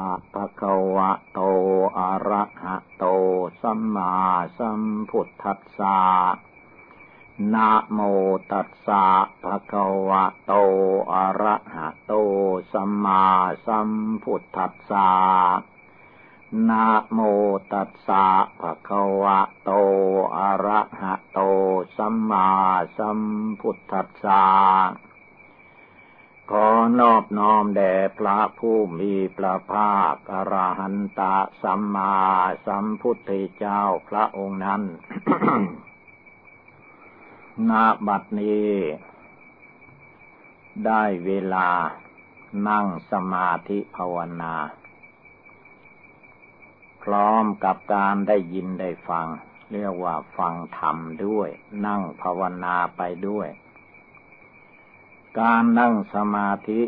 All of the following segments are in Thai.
อะภะคะวะโต อะระหะโต สัมมาสัมพุทธัสสะนะโมตัสสะภะคะวะโต อะระหะโต สัมมาสัมพุทธัสสะนะโมตัสสะภะคะวะโต อะระหะโต สัมมาสัมพุทธัสสะ ขอนอบน้อมแด่พระผู้มีพระภาคอรหันตะสัมมาสัมพุทธเจ้าพระองค์นั้นนาบัดนี้ ได้เวลานั่งสมาธิภาวนา พร้อมกับการได้ยินได้ฟัง เรียกว่าฟังธรรมด้วย นั่งภาวนาไปด้วย การนั่งสมาธิ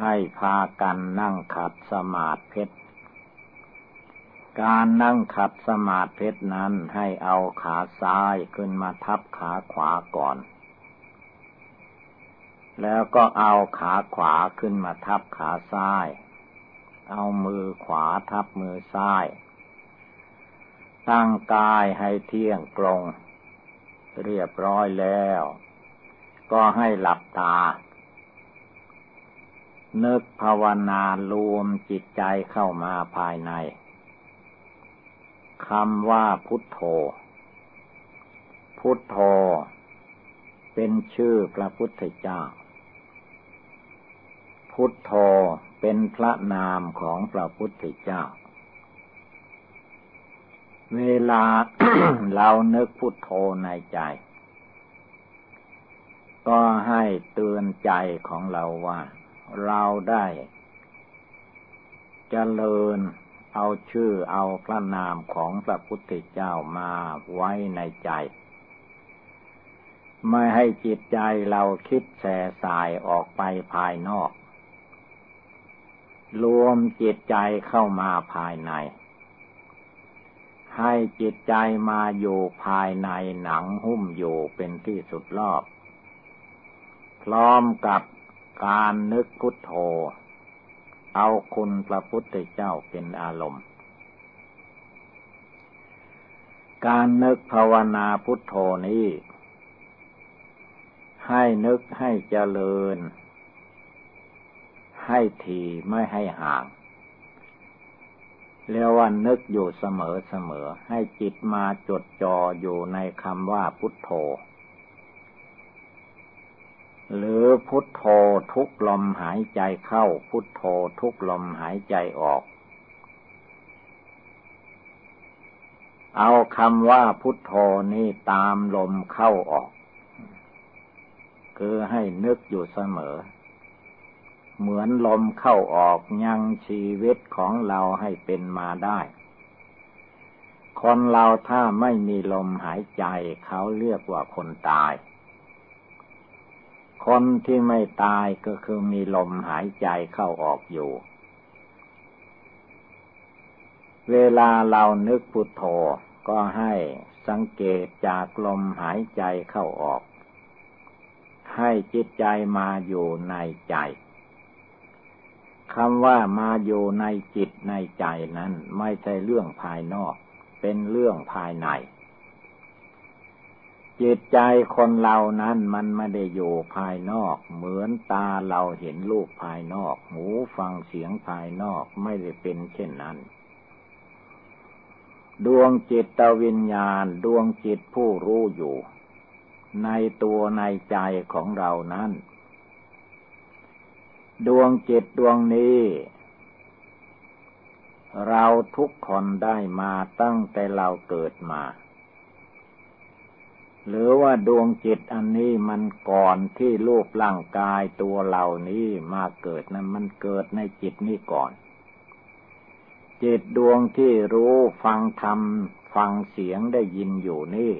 ให้พากันนั่งขัดสมาธิการนั่งขัดสมาธินั้นให้เอาขาซ้ายขึ้นมาทับขาขวาก่อน แล้วก็เอาขาขวาขึ้นมาทับขาซ้าย เอามือขวาทับมือซ้าย ตั้งกายให้เที่ยงตรง เรียบร้อยแล้ว ก็ให้หลับตา นึกภาวนารวมจิตใจเข้ามาภายในคำว่าพุทโธ พุทโธ เป็นชื่อพระพุทธเจ้า พุทโธเป็นพระนามของพระพุทธเจ้า เวลาเรานึกพุทโธในใจ ก็ให้เตือนใจของเราว่า เราได้จเจริญเอาชื่อเอาพระนามของพระพุทธเจ้ามาไว้ในใจ ไม่ให้จิตใจเราคิดแส่สายออกไปภายนอก รวมจิตใจเข้ามาภายใน ให้จิตใจมาอยู่ภายในหนังหุ้มอยู่เป็นที่สุดรอบ พร้อมกับการนึกพุทโธ เอาคุณพระพุทธเจ้าเป็นอารมณ์ การนึกภาวนาพุทโธนี้ ให้นึกให้เจริญ ให้ทีไม่ให้ห่างเรียกว่านึกอยู่เสมอเสมอให้จิตมาจดจ่ออยู่ในคำว่าพุทโธ หรือพุทโธทุกลมหายใจเข้า พุทโธทุกลมหายใจออก เอาคำว่าพุทโธนี่ตามลมเข้าออก คือให้นึกอยู่เสมอ เหมือนลมเข้าออกยังชีวิตของเราให้เป็นมาได้คนเราถ้าไม่มีลมหายใจเขาเรียกว่าคนตาย คนที่ไม่ตายก็คือมีลมหายใจเข้าออกอยู่ เวลาเรานึกพุทโธก็ให้สังเกตจากลมหายใจเข้าออก ให้จิตใจมาอยู่ในใจคำว่ามาอยู่ในจิตในใจนั้น ไม่ใช่เรื่องภายนอก เป็นเรื่องภายใน จิตใจคนเรานั้นมันไม่ได้อยู่ภายนอก เหมือนตาเราเห็นรูปภายนอก หูฟังเสียงภายนอกไม่ได้เป็นเช่นนั้น ดวงจิตวิญญาณดวงจิตผู้รู้อยู่ ในตัวในใจของเรานั้น ดวงจิตดวงนี้ เราทุกคนได้มาตั้งแต่เราเกิดมา หรือว่าดวงจิตอันนี้มันก่อนที่รูปร่างกายตัวเหล่านี้มาเกิดนะั้นมันเกิดในจิตนี้ก่อน จิตดวงที่รู้ฟังธรรมฟังเสียงได้ยินอยู่นี่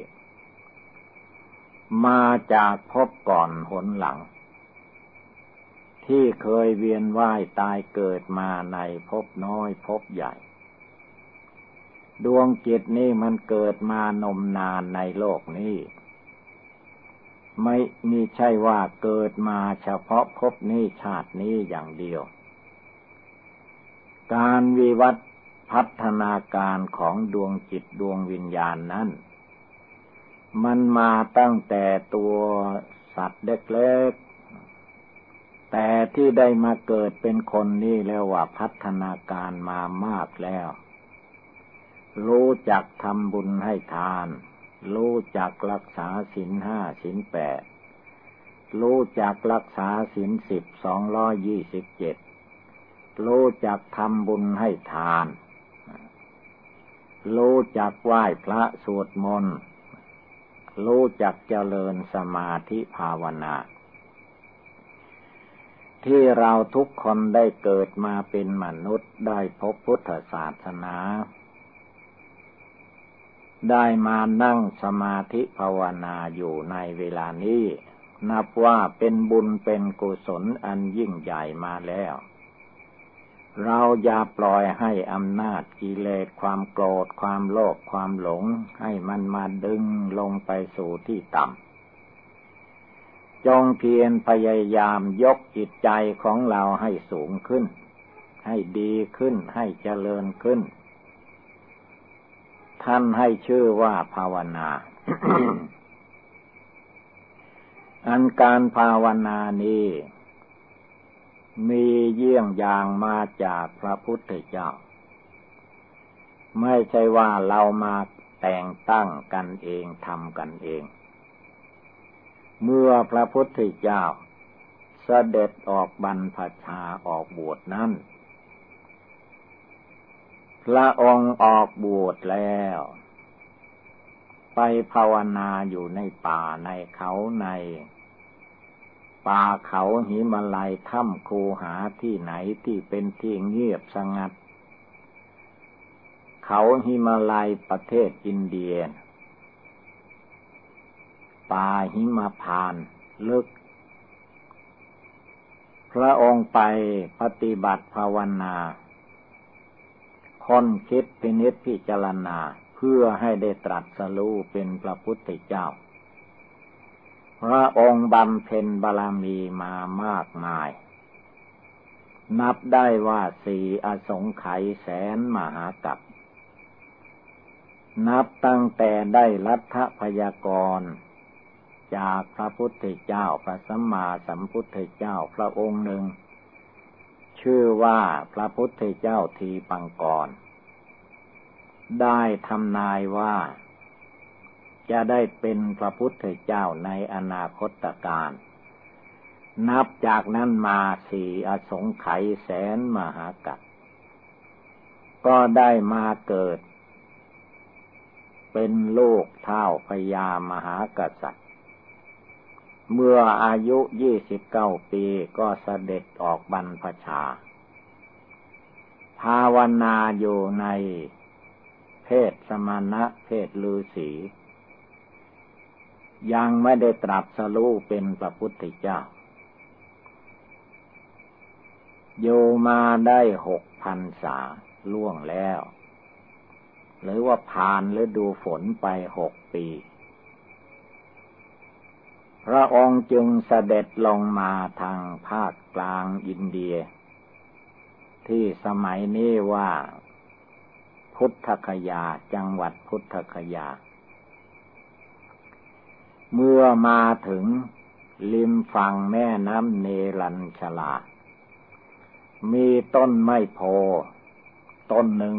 มาจากพบก่อนหนหลัง ที่เคยเวียนว่ายตายเกิดมาในพบน้อยพบใหญ่ ดวงจิตนี่มันเกิดมานมนานในโลกนี้ ไม่มีใช่ว่าเกิดมาเฉพาะพบนี้ชาตินี้อย่างเดียว การวิวัฒพัฒนาการของดวงจิตดวงวิญญาณนั้น มันมาตั้งแต่ตัวสัตว์เล็กๆ แต่ที่ได้มาเกิดเป็นคนนี่แล้วว่าพัฒนาการมามากแล้ว รู้จักทำบุญให้ทาน รู้จักรักษาศีลห้าศีลแปด รู้จักรักษาศีลสิบสองร้อยยี่สิบเจ็ด รู้จักทำบุญให้ทาน รู้จักไหว้พระสวดมนต์รู้จักเจริญสมาธิภาวนา ที่เราทุกคนได้เกิดมาเป็นมนุษย์ได้พบพุทธศาสนา ได้มานั่งสมาธิภาวนาอยู่ในเวลานี้ นับว่าเป็นบุญเป็นกุศลอันยิ่งใหญ่มาแล้ว เราอย่าปล่อยให้อำนาจกิเลสความโกรธความโลภความหลง ให้มันมาดึงลงไปสู่ที่ต่ำจงเพียรพยายามยกจิตใจของเราให้สูงขึ้น ให้ดีขึ้น ให้เจริญขึ้น ท่านให้ชื่อว่าภาวนา อันการภาวนานี้ มีเยี่ยงอย่างมาจากพระพุทธเจ้า ไม่ใช่ว่าเรามาแต่งตั้งกันเองทำกันเอง เมื่อพระพุทธเจ้าเสด็จออกบรรพชาออกบวชนั้น พระองค์ออกบวชแล้ว ไปภาวนาอยู่ในป่าในเขาใน ป่าเขาหิมาลัยถ้ำคูหาที่ไหนที่เป็นที่เงียบสงัด เขาหิมาลัยประเทศอินเดีย ป่าหิมาพานลึก พระองค์ไปปฏิบัติภาวนา ค้นคิดพินิจพิจารณาเพื่อให้ได้ตรัสรู้เป็นพระพุทธเจ้า พระองค์บำเพ็ญบารมีมามากมาย นับได้ว่าสี่อสงไขยแสนมหากัปนับตั้งแต่ได้รัฐพยากรจากพระพุทธเจ้าพระสัมมาสัมพุทธเจ้าพระองค์หนึ่ง ชื่อว่าพระพุทธเจ้าทีปังกร ได้ทำนายว่า จะได้เป็นพระพุทธเจ้าในอนาคตการนับจากนั้นมาสี่อสงไขยแสนมหากัปก็ได้มาเกิด เป็นลูกเท่าพญามหากษัตริย เมื่ออายุยี่สิบเก้าปีก็เสด็จออกบรรพชา ภาวนาอยู่ในเพศสมณะเพศลือศียังไม่ได้ตรัสรู้เป็นพระพุทธเจ้า โยมาได้หกพันษาล่วงแล้ว หรือว่าผ่านฤดูฝนไปหกปี พระองค์จึงเสด็จลงมาทางภาคกลางอินเดีย ที่สมัยนี้ว่า พุทธคยาจังหวัดพุทธคยา เมื่อมาถึงริมฝั่งแม่น้ำเนรัญชลา มีต้นไม้โพต้นหนึ่ง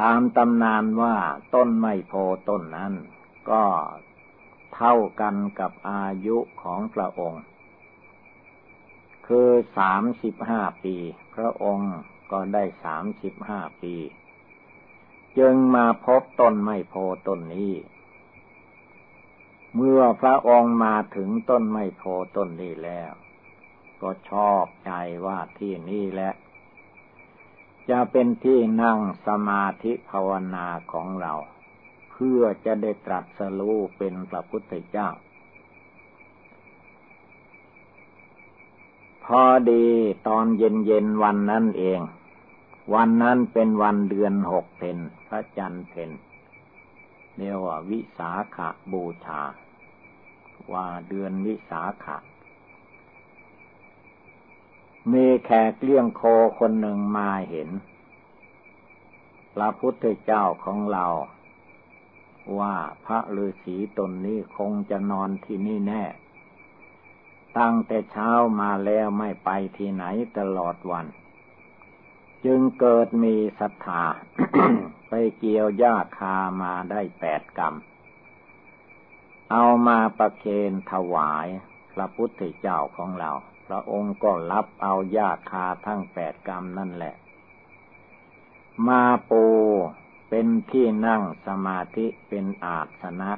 ตามตำนานว่าต้นไม้โพต้นนั้น ก็เท่ากันกับอายุของพระองค์ คือสามสิบห้าปี พระองค์ก็ได้สามสิบห้าปี จึงมาพบต้นไม้โพต้นนี้ เมื่อพระองค์มาถึงต้นไม้โพต้นนี้แล้ว ก็ชอบใจว่าที่นี่แหละจะเป็นที่นั่งสมาธิภาวนาของเรา พื่อจะได้ตรัสรู้เป็นพระพุทธเจ้า พอดีตอนเย็นๆวันนั้นเอง วันนั้นเป็นวันเดือนหกเพนพระจันทร์เพนเรียกว่าวิสาขบูชา ว่าเดือนวิสาขะมีแขกเลี้ยงโคคนหนึ่งมาเห็น พระพุทธเจ้าของเรา ว่าพระฤาษีตนนี้คงจะนอนที่นี่แน่ ตั้งแต่เช้ามาแล้วไม่ไปที่ไหนตลอดวัน จึงเกิดมีศรัทธาไปเกี่ยวหญ้าคามาได้แปดกรรม เอามาประเคนถวายพระพุทธเจ้าของเรา พระองค์ก็รับเอาญาคาทั้งแปดกรรมนั่นแหละ มาปู เป็นที่นั่งสมาธิเป็นอาสนะ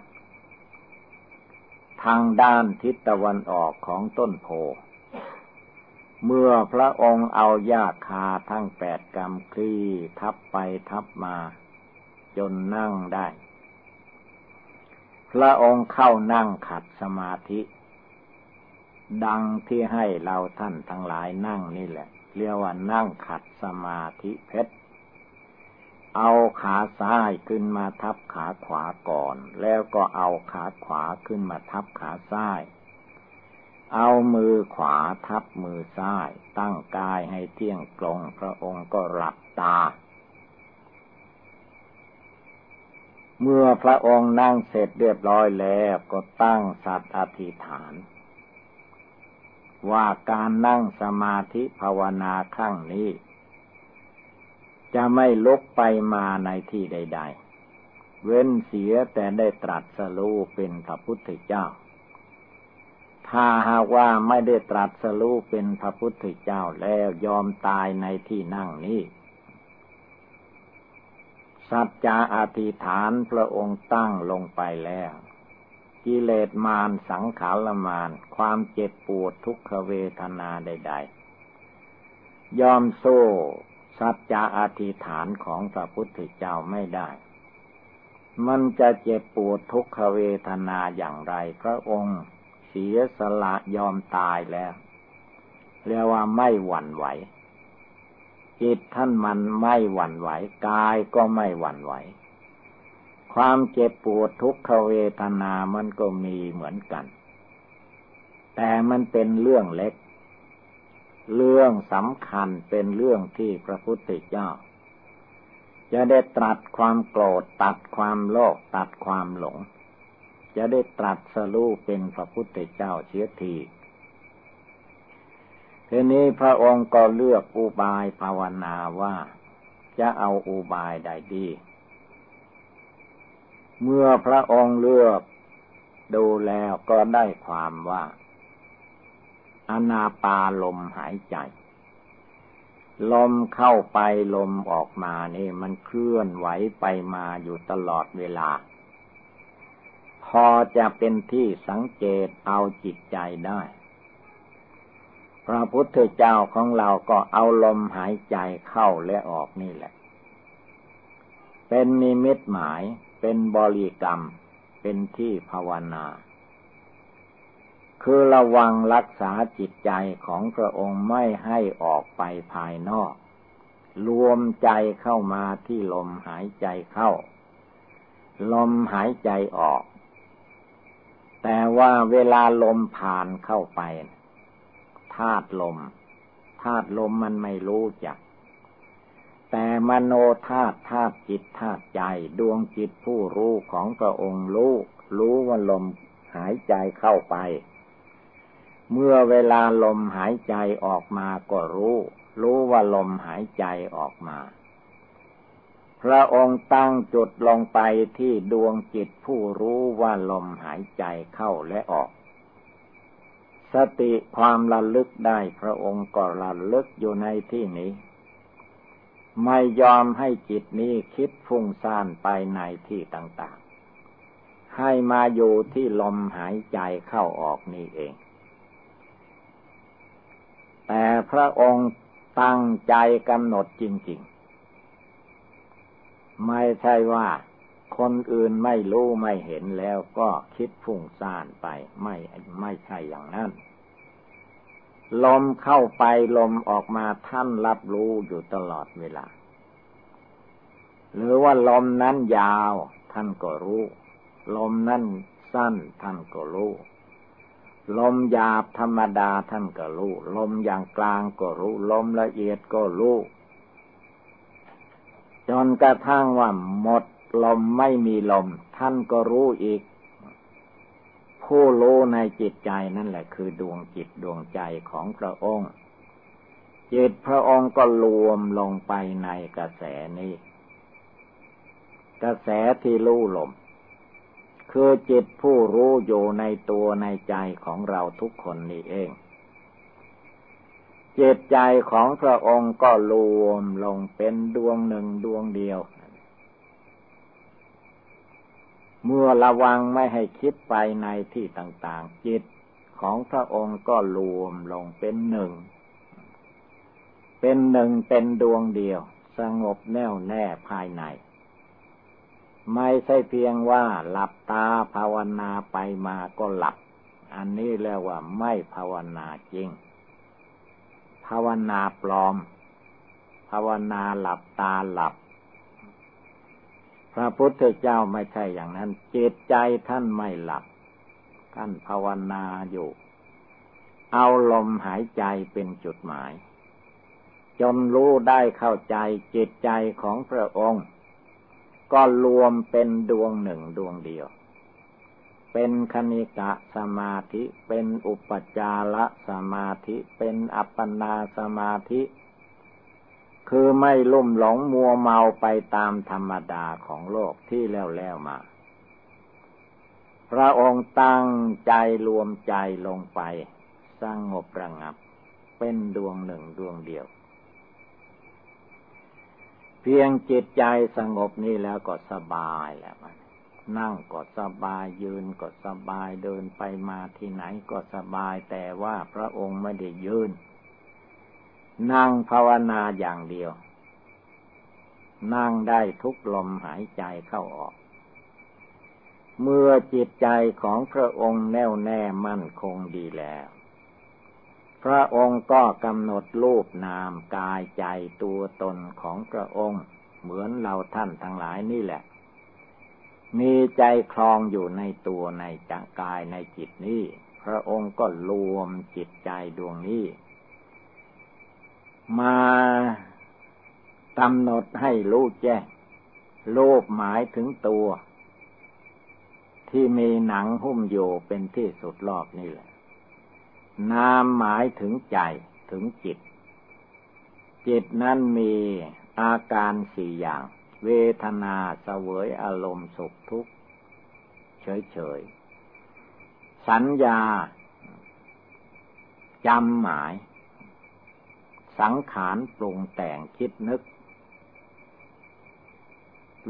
ทางด้านทิศตะวันออกของต้นโพ เมื่อพระองค์เอาญาคาทั้งแปดกรรมคลี่ทับไปทับมา จนนั่งได้ พระองค์เข้านั่งขัดสมาธิ ดังที่ให้เราท่านทั้งหลายนั่งนี่แหละ เรียกว่านั่งขัดสมาธิเพชร เอาขาซ้ายขึ้นมาทับขาขวาก่อน แล้วก็เอาขาขวาขึ้นมาทับขาซ้าย เอามือขวาทับมือซ้าย ตั้งกายให้เที่ยงตรง พระองค์ก็หลับตา เมื่อพระองค์นั่งเสร็จเรียบร้อยแล้วก็ตั้งสัตว์อธิษฐาน ว่าการนั่งสมาธิภาวนาครั้งนี้ จะไม่ลุกไปมาในที่ใด ๆ เว้นเสียแต่ได้ตรัสรู้เป็นพระพุทธเจ้า ถ้าหากว่าไม่ได้ตรัสรู้เป็นพระพุทธเจ้าแล้วยอมตายในที่นั่งนี้ สัจจะอธิษฐานพระองค์ตั้งลงไปแล้วกิเลสมารสังขารมารความเจ็บปวดทุกขเวทนาใด ๆ ยอมโซ่ สัจจะอธิษฐานของพระพุทธเจ้าไม่ได้ มันจะเจ็บปวดทุกขเวทนาอย่างไร พระองค์เสียสละยอมตายแล้ว เรียกว่าไม่หวั่นไหว จิตท่านมันไม่หวั่นไหว กายก็ไม่หวั่นไหว ความเจ็บปวดทุกขเวทนามันก็มีเหมือนกัน แต่มันเป็นเรื่องเล็ก เรื่องสำคัญเป็นเรื่องที่พระพุทธเจ้า จะได้ตรัสความโกรธตัดความโลภตัดความหลง จะได้ตรัสสรู้เป็นพระพุทธเจ้าเสียทีทีนี้พระองค์ก็เลือกอุบายภาวนาว่าจะเอาอุบายใดดี เมื่อพระองค์เลือกดูแล้วก็ได้ความว่า อนาปาลมหายใจ ลมเข้าไปลมออกมานี่มันเคลื่อนไหวไปมาอยู่ตลอดเวลา พอจะเป็นที่สังเกตเอาจิตใจได้ พระพุทธเจ้าของเราก็เอาลมหายใจเข้าและออกนี่แหละ เป็นนิมิตหมายเป็นบริกรรมเป็นที่ภาวนา คือระวังรักษาจิตใจของพระองค์ไม่ให้ออกไปภายนอก รวมใจเข้ามาที่ลมหายใจเข้า ลมหายใจออก แต่ว่าเวลาลมผ่านเข้าไปธาตุลมธาตุลมมันไม่รู้จัก แต่มโนธาตุธาตุจิตธาตุใจดวงจิตผู้รู้ของพระองค์รู้ รู้ว่าลมหายใจเข้าไป เมื่อเวลาลมหายใจออกมาก็รู้ รู้ว่าลมหายใจออกมา พระองค์ตั้งจุดลงไปที่ดวงจิตผู้รู้ว่าลมหายใจเข้าและออก สติความระลึกได้พระองค์ก็ระลึกอยู่ในที่นี้ ไม่ยอมให้จิตนี้คิดฟุ้งซ่านไปในที่ต่าง ๆ ให้มาอยู่ที่ลมหายใจเข้าออกนี่เอง แต่พระองค์ตั้งใจกำหนดจริง ๆ ไม่ใช่ว่าคนอื่นไม่รู้ไม่เห็นแล้วก็คิดฟุ้งซ่านไปไม่ไม่ใช่อย่างนั้นลมเข้าไปลมออกมาท่านรับรู้อยู่ตลอดเวลา หรือว่าลมนั้นยาวท่านก็รู้ ลมนั้นสั้นท่านก็รู้ ลมหยาบธรรมดาท่านก็รู้ ลมอย่างกลางก็รู้ ลมละเอียดก็รู้ จนกระทั่งว่าหมดลมไม่มีลม ท่านก็รู้อีก ผู้รู้ในจิตใจนั่นแหละคือดวงจิตดวงใจของพระองค์ จิตพระองค์ก็รวมลงไปในกระแสนี้ กระแสที่รู้ลม คือจิตผู้รู้อยู่ในตัวในใจของเราทุกคนนี่เองจิตใจของพระองค์ก็รวมลงเป็นดวงหนึ่งดวงเดียว เมื่อระวังไม่ให้คิดไปในที่ต่างๆ จิตของพระองค์ก็รวมลงเป็นหนึ่ง เป็นหนึ่งเป็นดวงเดียว สงบแน่วแน่ภายใน ไม่ใช่เพียงว่าหลับตาภาวนาไปมาก็หลับ อันนี้เรียกว่าไม่ภาวนาจริง ภาวนาปลอม ภาวนาหลับตาหลับ พระพุทธเจ้าไม่ใช่อย่างนั้น จิตใจท่านไม่หลับ ท่านภาวนาอยู่ เอาลมหายใจเป็นจุดหมาย จนรู้ได้เข้าใจจิตใจของพระองค์ ก็รวมเป็นดวงหนึ่งดวงเดียว เป็นคณิกะสมาธิ เป็นอุปจารสมาธิ เป็นอัปปนาสมาธิ คือไม่ลุ่มหลงมัวเมาไปตามธรรมดาของโลกที่แล้วแล้วมา พระองค์ตั้งใจรวมใจลงไปสร้างงบระงับ เป็นดวงหนึ่งดวงเดียว เพียงจิตใจสงบนี่แล้วก็สบายแล้วมันนั่งก็สบายยืนก็สบายเดินไปมาที่ไหนก็สบายแต่ว่าพระองค์ไม่ได้ยืน นั่งภาวนาอย่างเดียว นั่งได้ทุกลมหายใจเข้าออก เมื่อจิตใจของพระองค์แน่วแน่มั่นคงดีแล้ว พระองค์ก็กำหนดรูปนามกายใจตัวตนของพระองค์ เหมือนเราท่านทั้งหลายนี่แหละ มีใจคลองอยู่ในตัวในจังกายในจิตนี้ พระองค์ก็รวมจิตใจดวงนี้ มากำหนดให้รู้แจ้งรูปหมายถึงตัว ที่มีหนังหุ้มอยู่เป็นที่สุดรอบนี่แหละ นามหมายถึงใจถึงจิต จิตนั้นมีอาการสี่อย่าง เวทนาเสวยอารมณ์สุขทุกข์เฉยๆ สัญญาจำหมาย สังขารปรุงแต่งคิดนึก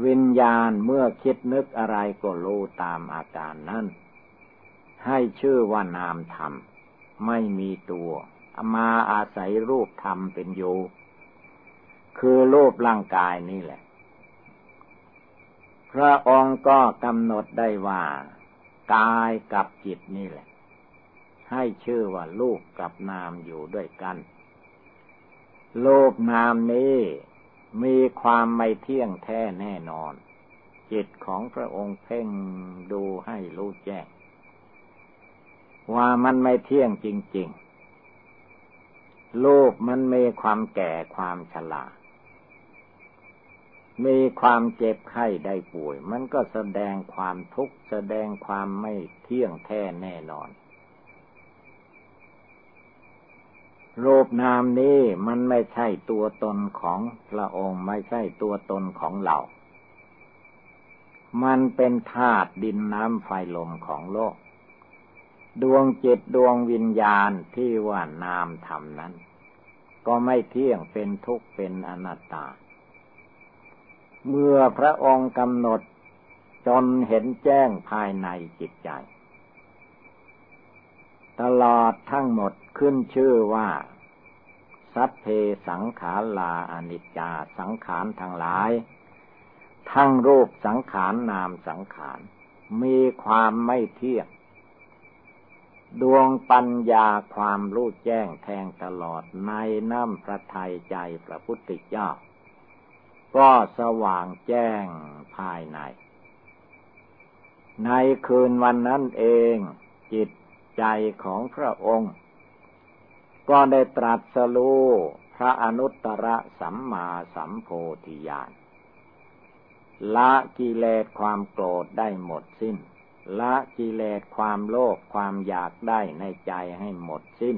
วิญญาณเมื่อคิดนึกอะไรก็รู้ตามอาการนั้น ให้ชื่อว่านามธรรม ไม่มีตัว มาอาศัยรูปธรรมเป็นอยู่ คือรูปร่างกายนี่แหละ พระองค์ก็กำหนดได้ว่า กายกับจิตนี่แหละ ให้ชื่อว่ารูปกับนามอยู่ด้วยกันรูปนามนี้มีความไม่เที่ยงแท้แน่นอน จิตของพระองค์เพ่งดูให้รู้แจ้ง ว่ามันไม่เที่ยงจริงๆ โลกมันมีความแก่ความชรามีความเจ็บไข้ได้ป่วย มันก็แสดงความทุกข์แสดงความไม่เที่ยงแท้แน่นอนรูปนามนี้มันไม่ใช่ตัวตนของพระองค์ไม่ใช่ตัวตนของเรา มันเป็นธาตุดินน้ำไฟลมของโลก ดวงจิตดวงวิญญาณที่ว่านามธรรมนั้น ก็ไม่เที่ยงเป็นทุกข์เป็นอนัตตา เมื่อพระองค์กำหนดจนเห็นแจ้งภายในจิตใจ ตลอดทั้งหมดขึ้นชื่อว่า สัพเพสังขาราอนิจจาสังขารทั้งหลาย ทั้งรูปสังขารนามสังขาร มีความไม่เที่ยง ดวงปัญญาความรู้แจ้งแทงตลอดในน้ำพระทัยใจพระพุทธเจ้า ก็สว่างแจ้งภายใน ในคืนวันนั้นเองจิตใจของพระองค์ ก็ได้ตรัสรู้พระอนุตตรสัมมาสัมโพธิญาณละกิเลสความโกรธได้หมดสิ้น ละกิเลสความโลภความอยากได้ในใจให้หมดสิ้น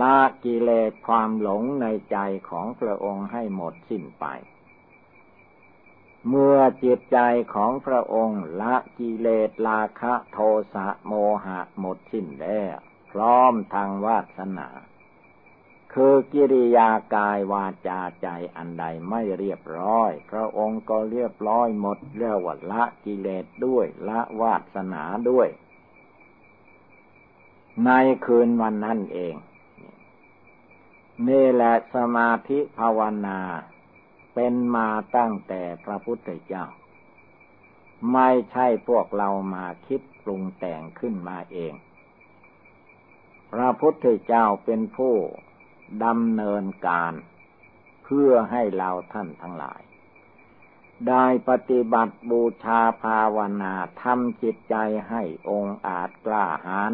ละกิเลสความหลงในใจของพระองค์ให้หมดสิ้นไป เมื่อจิตใจของพระองค์ละกิเลสราคะโทสะโมหะหมดสิ้นแล้ว พร้อมทางวาสนา คือกิริยากายวาจาใจอันใดไม่เรียบร้อย พระองค์ก็เรียบร้อยหมดเรียกว่าละกิเลสด้วยละวาสนาด้วย ในคืนวันนั้นเอง นี่แหละสมาธิภาวนาเป็นมาตั้งแต่พระพุทธเจ้า ไม่ใช่พวกเรามาคิดปรุงแต่งขึ้นมาเอง พระพุทธเจ้าเป็นผู้ ดำเนินการเพื่อให้เราท่านทั้งหลาย ได้ปฏิบัติบูชาภาวนาทำจิตใจให้องค์อาจกล้าหาญ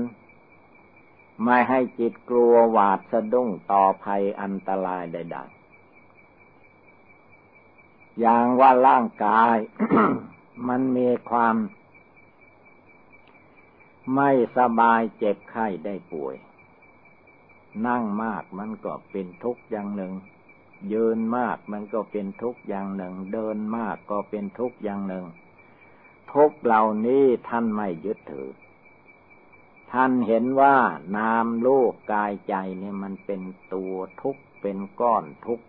ไม่ให้จิตกลัวหวาดสะดุ้งต่อภัยอันตรายใดๆ อย่างว่าร่างกาย มันมีความ ไม่สบายเจ็บไข้ได้ป่วย นั่งมากมันก็เป็นทุกข์อย่างหนึ่ง ยืนมากมันก็เป็นทุกข์อย่างหนึ่ง เดินมากก็เป็นทุกข์อย่างหนึ่ง ทุกเหล่านี้ท่านไม่ยึดถือ ท่านเห็นว่านามโลกกายใจเนี่ยมันเป็นตัวทุกข์เป็นก้อนทุกข์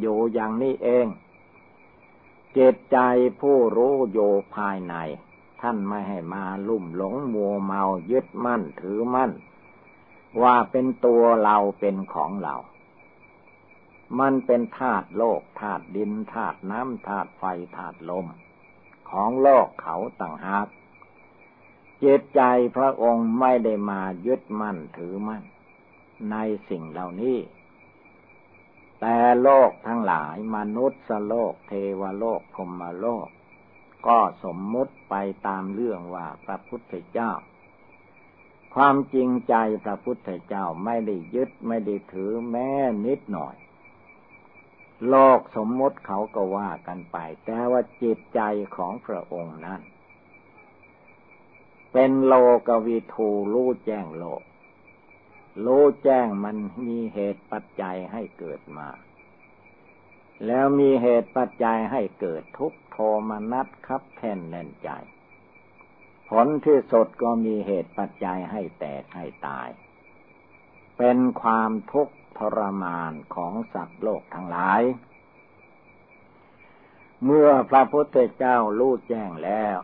อยู่อย่างนี้เอง เจตใจผู้รู้โยภายใน ท่านไม่ให้มาลุ่มหลงมัวเมายึดมั่นถือมั่น ว่าเป็นตัวเราเป็นของเรา มันเป็นธาตุโลกธาตุดินธาตุน้ำธาตุไฟธาตุลม ของโลกเขาต่างหากจิตใจพระองค์ไม่ได้มายึดมั่นถือมั่น ในสิ่งเหล่านี้ แต่โลกทั้งหลายมนุษย์โลกเทวโลกพรมโลก ก็สมมุติไปตามเรื่องว่าพระพุทธเจ้า ความจริงใจพระพุทธเจ้าไม่ได้ยึดไม่ได้ถือแม้นิดหน่อย โลกสมมติเขาก็ว่ากันไป แต่ว่าจิตใจของพระองค์นั้น เป็นโลกวิทูรู้แจ้งโลก รู้แจ้งมันมีเหตุปัจจัยให้เกิดมา แล้วมีเหตุปัจจัยให้เกิดทุกโทมนัสคับแท่นแน่นใจ ผลที่สุดก็มีเหตุปัจจัยให้แตกให้ตาย เป็นความทุกข์ทรมานของสัตว์โลกทั้งหลาย เมื่อพระพุทธเจ้ารู้แจ้งแล้ว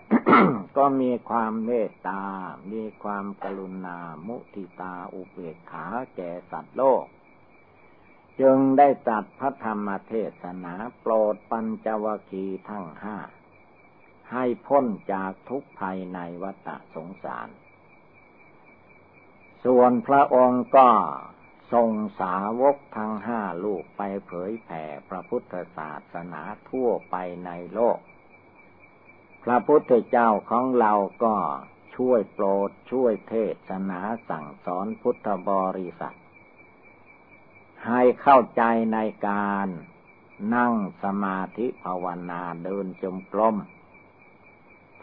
ก็มีความเมตตา มีความกรุณา มุทิตา อุเบกขาแก่สัตว์โลกจึงได้ตัดพระธรรมเทศนาโปรดปัญจวคีทั้งห้า ให้พ้นจากทุกภัยในวัฏสงสาร ส่วนพระองค์ก็ทรงสาวกทั้งห้าลูกไปเผยแผ่พระพุทธศาสนาทั่วไปในโลก พระพุทธเจ้าของเราก็ช่วยโปรดช่วยเทศนาสั่งสอนพุทธบริษัท ให้เข้าใจในการนั่งสมาธิภาวนาเดินจมกลม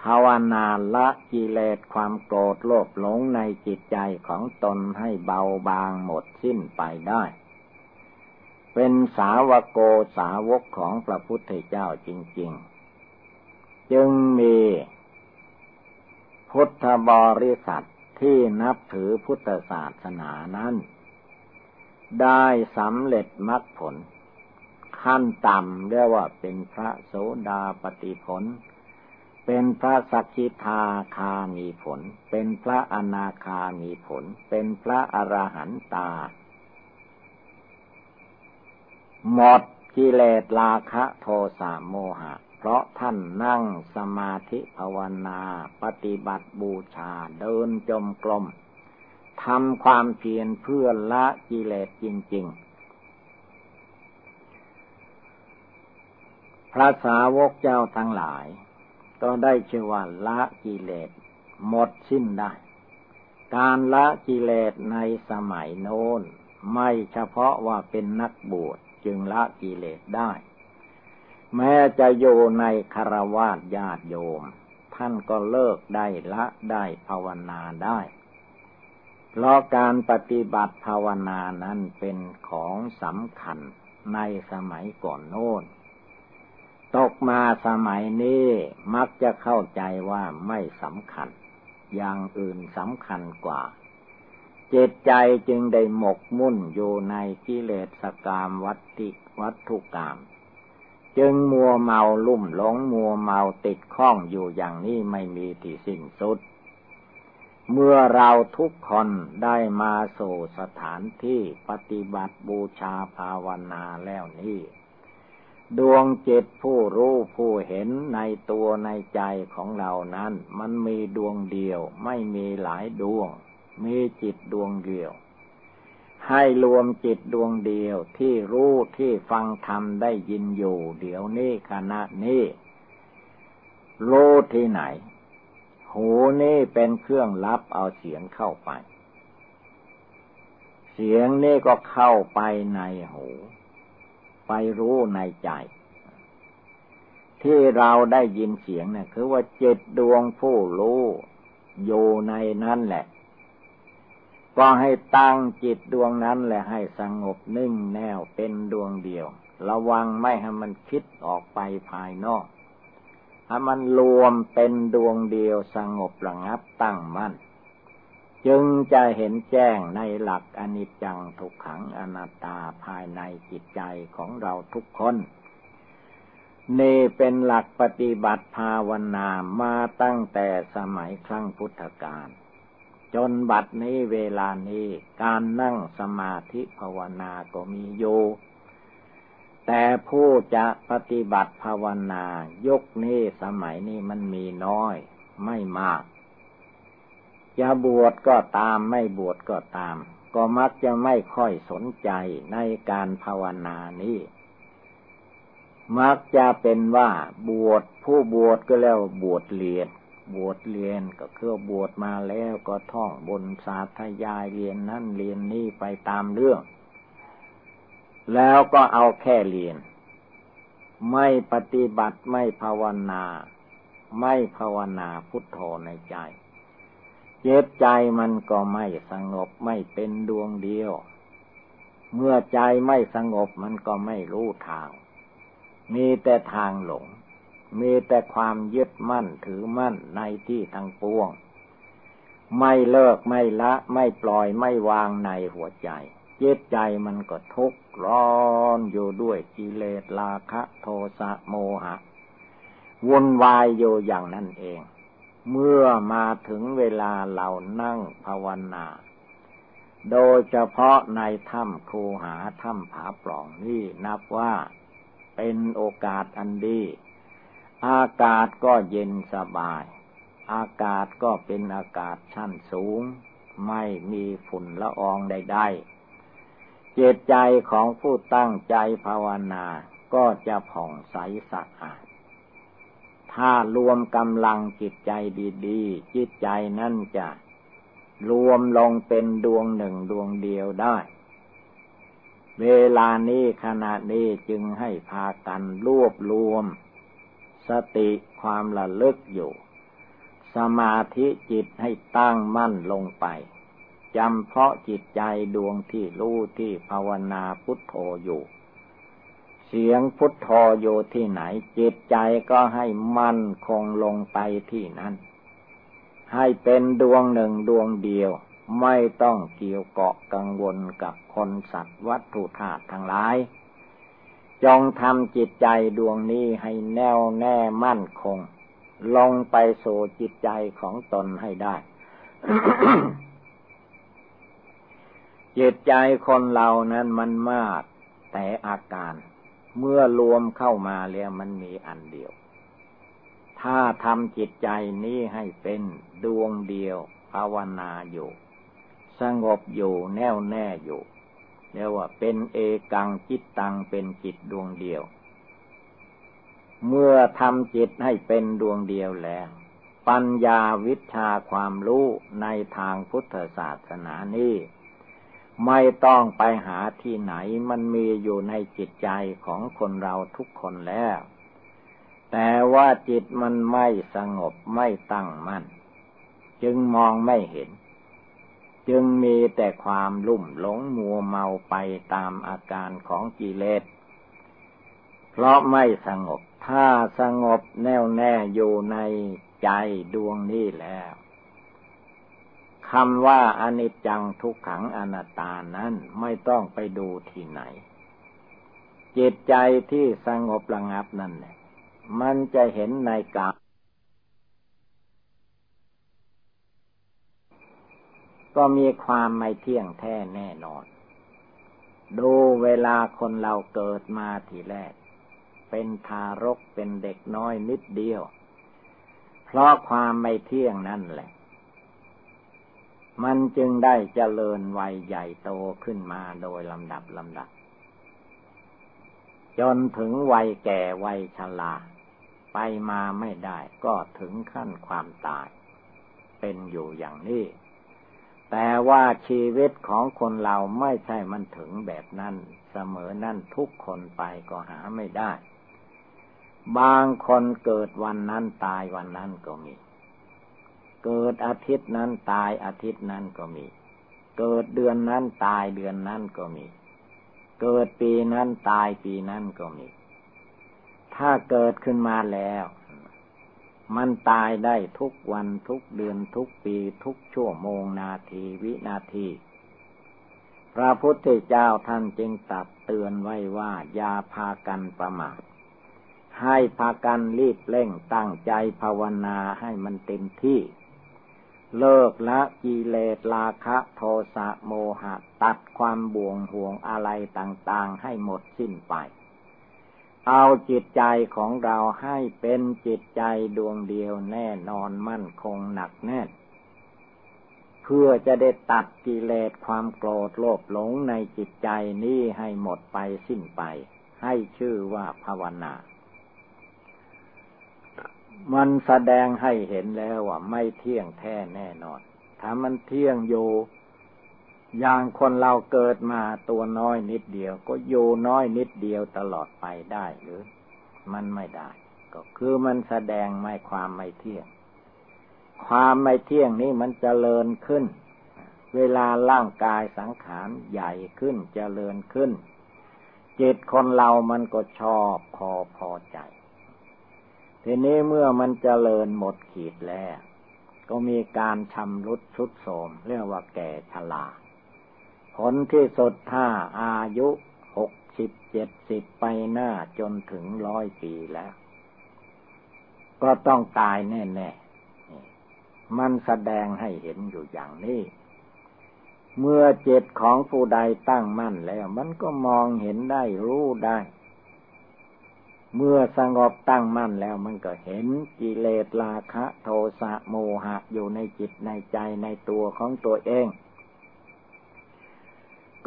ภาวนาละกิเลสความโกรธโลภหลงในจิตใจของตนให้เบาบางหมดสิ้นไปได้ เป็นสาวโกสาวกของพระพุทธเจ้าจริง ๆ จึงมีพุทธบริษัทที่นับถือพุทธศาสนานั้น ได้สำเร็จมรรคผล ขั้นต่ำเรียกว่าเป็นพระโสดาปติผล เป็นพระสักคิทาคามีผล เป็นพระอนาคามีผล เป็นพระอรหันตา หมดกิเลสราคะโทสะโมหะ เพราะท่านนั่งสมาธิภาวนา ปฏิบัติบูชาเดินจมกลมทำความเพียรเพื่อละกิเลสจริง ๆพระสาวกเจ้าทั้งหลาย ก็ได้ชื่อว่าละกิเลสหมดสิ้นได้ การละกิเลสในสมัยโน้น ไม่เฉพาะว่าเป็นนักบวชจึงละกิเลสได้ แม้จะอยู่ในคารวาสญาติโยม ท่านก็เลิกได้ละได้ภาวนาได้เพราะการปฏิบัติภาวนานั้นเป็นของสำคัญในสมัยก่อนโน้น ตกมาสมัยนี้มักจะเข้าใจว่าไม่สำคัญ อย่างอื่นสำคัญกว่าจิตใจจึงได้หมกมุ่นอยู่ในกิเลสกามวัตติวัตถุกรรมจึงมัวเมาลุ่มหลงมัวเมาติดข้องอยู่อย่างนี้ไม่มีที่สิ้นสุด เมื่อเราทุกคนได้มาสู่สถานที่ปฏิบัติบูชาภาวนาแล้วนี้ ดวงจิตผู้รู้ผู้เห็นในตัวในใจของเรานั้น มันมีดวงเดียว ไม่มีหลายดวง มีจิตดวงเดียว ให้รวมจิตดวงเดียวที่รู้ที่ฟังธรรมได้ยินอยู่ เดี๋ยวนี้ขณะนี้รู้ที่ไหน หูนี่เป็นเครื่องรับเอาเสียงเข้าไป เสียงนี่ก็เข้าไปในหู ไปรู้ในใจ ที่เราได้ยินเสียงเนี่ยคือว่าจิตดวงผู้รู้อยู่ในนั้นแหละ ก็ให้ตั้งจิตดวงนั้นแหละให้สงบนิ่งแน่วเป็นดวงเดียว ระวังไม่ให้มันคิดออกไปภายนอกถ้มันรวมเป็นดวงเดียวสงบระงับตั้งมั่น จึงจะเห็นแจ้งในหลักอนิจจังทุกขังอนัตตาภายในจิตใจของเราทุกคนนี่เป็นหลักปฏิบัติภาวนามาตั้งแต่สมัยครั้งพุทธกาลจนบัดนี้เวลานี้การนั่งสมาธิภาวนาก็มีอยู่แต่ผู้จะปฏิบัติภาวนายกนี้สมัยนี้มันมีน้อย ไม่มาก จะบวชก็ตามไม่บวชก็ตาม ก็มักจะไม่ค่อยสนใจในการภาวนานี้มักจะเป็นว่าบวชผู้บวชก็แล้วบวชเรียน บวชเรียนก็คือบวชมาแล้วก็ท่องบนสาธยายเรียนนั่นเรียนนี่ไปตามเรื่อง แล้วก็เอาแค่เรียน ไม่ปฏิบัติไม่ภาวนา ไม่ภาวนาพุทโธในใจ เจ็บใจมันก็ไม่สงบไม่เป็นดวงเดียว เมื่อใจไม่สงบมันก็ไม่รู้ทาง มีแต่ทางหลง มีแต่ความยึดมั่นถือมั่นในที่ทางปวง ไม่เลิกไม่ละไม่ปล่อยไม่วางในหัวใจ เจิตใจมันก็ทุกข์ร้อนอยู่ด้วยกิเลสราคะ โทสะโมหะวนวายอยู่อย่างนั้นเอง เมื่อมาถึงเวลาเรานั่งภาวนา โดยเฉพาะในถ้ำคูหาถ้ำผาปล่องนี่นับว่าเป็นโอกาสอันดี อากาศก็เย็นสบาย อากาศก็เป็นอากาศชั้นสูง ไม่มีฝุ่นละอองใดๆ เจตใจของผู้ตั้งใจภาวนาก็จะผ่องใสสะอาด ถ้ารวมกำลังจิตใจดีๆ จิตใจนั่นจะรวมลงเป็นดวงหนึ่งดวงเดียวได้ เวลานี้ขณะนี้จึงให้พากันรวบรวม สติความระลึกอยู่ สมาธิจิตให้ตั้งมั่นลงไปจำเพาะจิตใจดวงที่รู้ที่ภาวนาพุทโธอยู่ เสียงพุทโธอยู่ที่ไหน จิตใจก็ให้มั่นคงลงไปที่นั้น ให้เป็นดวงหนึ่งดวงเดียว ไม่ต้องเกี่ยวเกาะกังวลกับคนสัตว์วัตถุธาตุทั้งหลาย จงทำจิตใจดวงนี้ให้แน่วแน่มั่นคง ลงไปสู่จิตใจของตนให้ได้จิตใจคนเรานั้นมันมากแต่อาการ เมื่อรวมเข้ามาแล้วมันมีอันเดียว ถ้าทำจิตใจนี้ให้เป็นดวงเดียวภาวนาอยู่ สงบอยู่แน่วแน่อยู่เรียกว่าเป็นเอกังจิตตังเป็นจิตดวงเดียว เมื่อทำจิตให้เป็นดวงเดียวแล้ว ปัญญาวิชาความรู้ในทางพุทธศาสนานี้ ไม่ต้องไปหาที่ไหนมันมีอยู่ในจิตใจของคนเราทุกคนแล้ว แต่ว่าจิตมันไม่สงบไม่ตั้งมั่น จึงมองไม่เห็น จึงมีแต่ความลุ่มหลงมัวเมาไปตามอาการของกิเลส เพราะไม่สงบ ถ้าสงบแน่วแน่อยู่ในใจดวงนี้แล้ว คำว่าอนิจจังทุกขังอนัตตานั้นไม่ต้องไปดูที่ไหน จิตใจที่สงบระงับนั่นมันจะเห็นในกาก็มีความไม่เที่ยงแท้แน่นอน ดูเวลาคนเราเกิดมาทีแรก เป็นทารกเป็นเด็กน้อยนิดเดียว เพราะความไม่เที่ยงนั่นแหละ มันจึงได้เจริญวัยใหญ่โตขึ้นมาโดยลำดับลำดับ จนถึงวัยแก่วัยชราไปมาไม่ได้ก็ถึงขั้นความตาย เป็นอยู่อย่างนี้ แต่ว่าชีวิตของคนเราไม่ใช่มันถึงแบบนั้นเสมอนั่นทุกคนไปก็หาไม่ได้ บางคนเกิดวันนั้นตายวันนั้นก็มี เกิดอาทิตย์นั้นตายอาทิตย์นั้นก็มี เกิดเดือนนั้นตายเดือนนั้นก็มี เกิดปีนั้นตายปีนั้นก็มี ถ้าเกิดขึ้นมาแล้ว มันตายได้ทุกวันทุกเดือนทุกปีทุกชั่วโมงนาทีวินาทีพระพุทธเจ้าท่านจึงตัดเตือนไว้ว่าอย่าพากันประมาทให้พากันรีบเร่งตั้งใจภาวนาให้มันเต็มที่ เลิกละกิเลสราคะโทสะโมหะ ตัดความบ่วงห่วงอะไรต่างๆ ให้หมดสิ้นไป เอาจิตใจของเราให้เป็นจิตใจดวงเดียวแน่นอนมั่นคงหนักแน่น เพื่อจะได้ตัดกิเลสความโกรธโลภหลงในจิตใจนี้ให้หมดไปสิ้นไป ให้ชื่อว่าภาวนา มันแสดงให้เห็นแล้วว่าไม่เที่ยงแท้แน่นอน ถ้ามันเที่ยงอยู่ อย่างคนเราเกิดมาตัวน้อยนิดเดียว ก็อยู่น้อยนิดเดียวตลอดไปได้หรือ มันไม่ได้ ก็คือมันแสดงไม่ความไม่เที่ยง ความไม่เที่ยงนี้มันจเจริญขึ้น เวลาร่างกายสังขารใหญ่ขึ้นจเจริญขึ้น จิตคนเรามันก็ชอบพอพอใจ ทีนี้เมื่อมันเจริญหมดขีดแล้ว ก็มีการชำรุดชุดโสม เรียกว่าแก่ชราผลที่สุดถ้าอายุหกสิบเจ็ดสิบไปหน้าจนถึงร้อยปีแล้ว ก็ต้องตายแน่ๆ มันแสดงให้เห็นอยู่อย่างนี้ เมื่อเจตของผู้ใดตั้งมั่นแล้ว มันก็มองเห็นได้รู้ได้ เมื่อสงบตั้งมั่นแล้วมันก็เห็นกิเลสราคะ โทสะโมหะอยู่ในจิตในใจในตัวของตัวเอง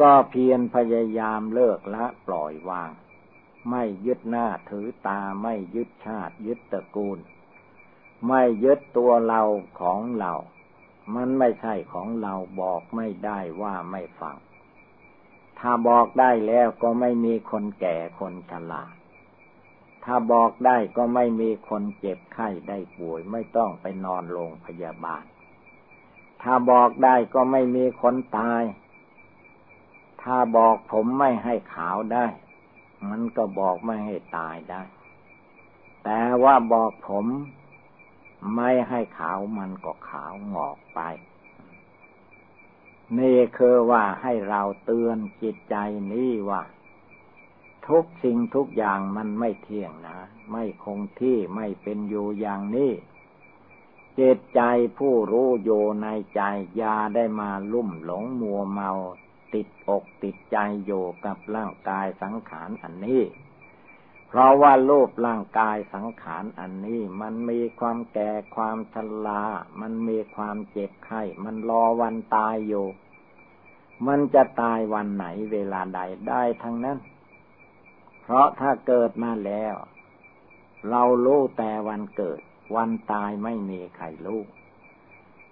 ก็เพียรพยายามเลิกละปล่อยวาง ไม่ยึดหน้าถือตาไม่ยึดชาติยึดตระกูล ไม่ยึดตัวเราของเรา มันไม่ใช่ของเราบอกไม่ได้ว่าไม่ฟัง ถ้าบอกได้แล้วก็ไม่มีคนแก่คนชรา ถ้าบอกได้ก็ไม่มีคนเจ็บไข้ได้ป่วย ไม่ต้องไปนอนโรงพยาบาล ถ้าบอกได้ก็ไม่มีคนตาย ถ้าบอกผมไม่ให้ขาวได้ มันก็บอกไม่ให้ตายได้ แต่ว่าบอกผมไม่ให้ขาวมันก็ขาวงอกไป นี่คือว่าให้เราเตือนจิตใจนี้ว่า ทุกสิ่งทุกอย่างมันไม่เที่ยงนะ ไม่คงที่ไม่เป็นอยู่อย่างนี้เจตใจผู้รู้อยู่ในใจยาได้มาลุ่มหลงมัวเมา ติดอกติดใจอยู่กับร่างกายสังขารอันนี้ เพราะว่าโลภร่างกายสังขารอันนี้ มันมีความแก่ความชรามันมีความเจ็บไข้มันรอวันตายอยู่ มันจะตายวันไหนเวลาใดได้ทั้งนั้น เพราะถ้าเกิดมาแล้ว เรารู้แต่วันเกิด วันตายไม่มีใครรู้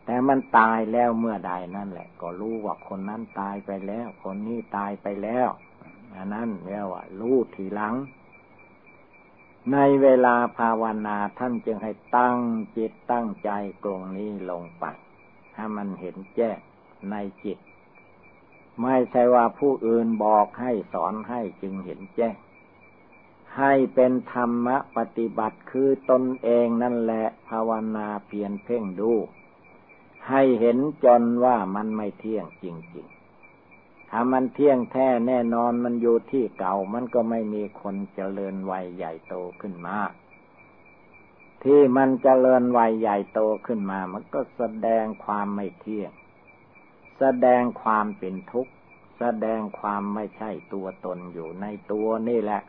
แต่มันตายแล้วเมื่อใดนั่นแหละ ก็รู้ว่าคนนั้นตายไปแล้ว คนนี้ตายไปแล้วอันนั้นเรียกว่ารู้ทีหลัง ในเวลาภาวนาท่านจึงให้ตั้งจิตตั้งใจกลงนี้ลงไปให้มันเห็นแจ้งในจิต ไม่ใช่ว่าผู้อื่นบอกให้สอนให้จึงเห็นแจ้ง ให้เป็นธรรมปฏิบัติคือตนเองนั่นแหละภาวนาเพียรเพ่งดู ให้เห็นจนว่ามันไม่เที่ยงจริง ๆ ถ้ามันเที่ยงแท้แน่นอนมันอยู่ที่เก่ามันก็ไม่มีคนเจริญวัยใหญ่โตขึ้นมา ที่มันเจริญวัยใหญ่โตขึ้นมา มันก็แสดงความไม่เที่ยง แสดงความเป็นทุกข์ แสดงความไม่ใช่ตัวตนอยู่ในตัวนี่แหละ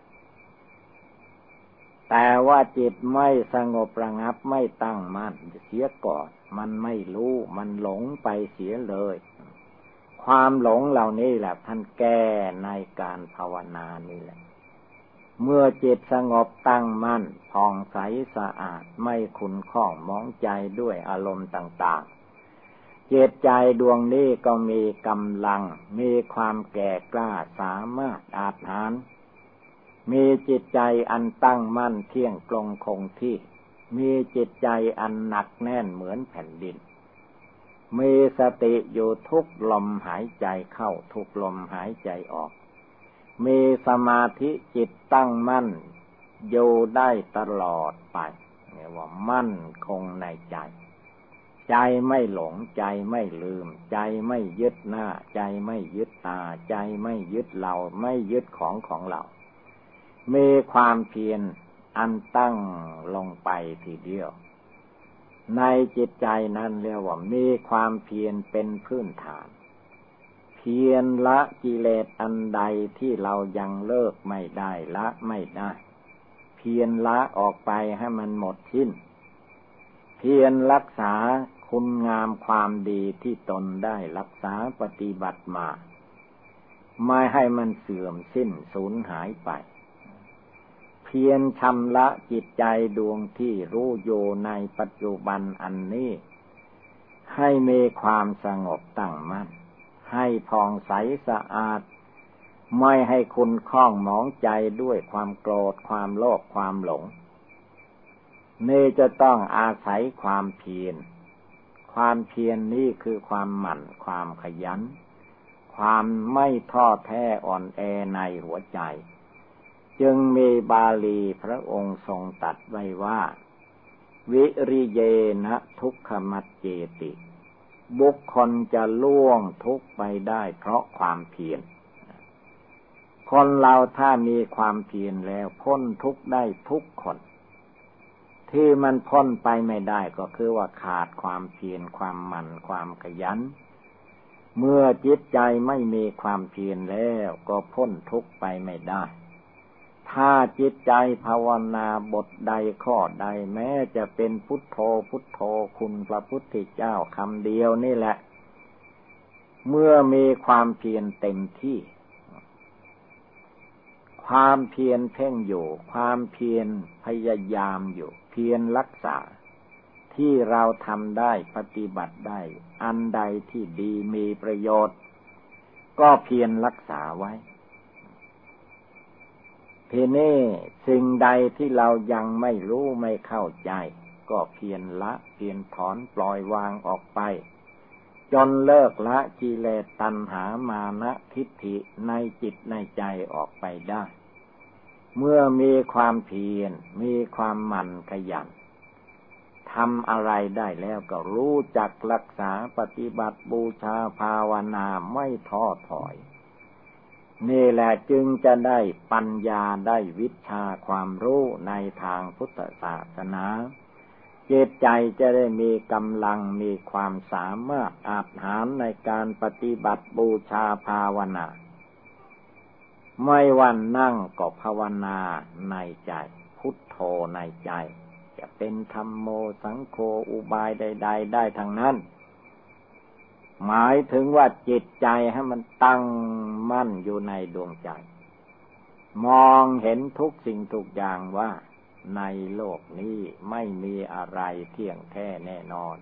แต่ว่าจิตไม่สงบระงับไม่ตั้งมั่นเสียก่อน มันไม่รู้ มันหลงไปเสียเลย ความหลงเหล่านี้แหละท่านแก้ในการภาวนานี่แหละ เมื่อจิตสงบตั้งมั่นผ่องใสสะอาดไม่ขุนข้องมองใจด้วยอารมณ์ต่างๆ เจตใจดวงนี้ก็มีกำลัง มีความแก่กล้าสามารถอาจหาร มีจิตใจอันตั้งมั่นเที่ยงตรงคงที่ มีจิตใจอันหนักแน่นเหมือนแผ่นดิน มีสติอยู่ทุกลมหายใจเข้าทุกลมหายใจออก มีสมาธิจิตตั้งมั่นอยู่ได้ตลอดไปเนี่ยว่ามั่นคงในใจ ใจไม่หลงใจไม่ลืม ใจไม่ยึดหน้า ใจไม่ยึดตา ใจไม่ยึดเรา ไม่ยึดของของเรา มีความเพียรอันตั้งลงไปทีเดียว ในจิตใจนั้นเรียกว่ามีความเพียรเป็นพื้นฐาน เพียรละกิเลสอันใดที่เรายังเลิกไม่ได้ละไม่ได้ เพียรละออกไปให้มันหมดสิ้น เพียรรักษาคุณงามความดีที่ตนได้รักษาปฏิบัติมา ไม่ให้มันเสื่อมสิ้นสูญหายไป เพียรชำระจิตใจดวงที่รู้อยู่ในปัจจุบันอันนี้ ให้มีความสงบตั้งมัน่น ให้ผ่องใสสะอาด ไม่ให้คุณคล้องหมองใจด้วยความโกรธความโลภความหลงนี่จะต้องอาศัยความเพียร ความเพียรนนี่คือความหมั่น ความขยัน ความไม่ท้อแท้อ่อนแอในหัวใจ จึงมีบาลีพระองค์ทรงตัดไว้ว่า วิริเยนะทุกขมัจเจติ บุคคลจะล่วงทุกไปได้เพราะความเพียร คนเราถ้ามีความเพียรแล้วพ้นทุกได้ทุกคน ที่มันพ้นไปไม่ได้ก็คือว่าขาดความเพียรความหมั่นความขยันเมื่อจิตใจไม่มีความเพียรแล้วก็พ้นทุกไปไม่ได้ ถ้าจิตใจภาวนาบทใดข้อใดแม้จะเป็นพุทโธพุทโธคุณพระพุทธเจ้าคำเดียวนี่แหละ เมื่อมีความเพียรเต็มที่ ความเพียรเพ่งอยู่ ความเพียรพยายามอยู่ เพียรรักษา ที่เราทำได้ปฏิบัติได้ อันใดที่ดีมีประโยชน์ ก็เพียรรักษาไว้ ทีนี้สิ่งใดที่เรายังไม่รู้ไม่เข้าใจ ก็เพียรละเพียรถอนปล่อยวางออกไป จนเลิกละกิเลสตัณหามานะทิฏฐิในจิตในใจออกไปได้ เมื่อมีความเพียรมีความหมั่นขยันทำอะไรได้แล้วก็รู้จักรักษาปฏิบัติบูชาภาวนาไม่ท้อถอย นี่แหละจึงจะได้ปัญญาได้วิชาความรู้ในทางพุทธศาสนาเจตใจจะได้มีกำลังมีความสามารถอาจหารในการปฏิบัติบูชาภาวนา ไม่วันนั่งก็ภาวนาในใจ พุทโธในใจ จะเป็นธรรมโมสังโฆอุบายใด ๆ ได้ทั้งนั้น หมายถึงว่าจิตใจให้มันตั้งมั่นอยู่ในดวงใจ มองเห็นทุกสิ่งทุกอย่างว่าในโลกนี้ไม่มีอะไรเที่ยงแท้แน่นอน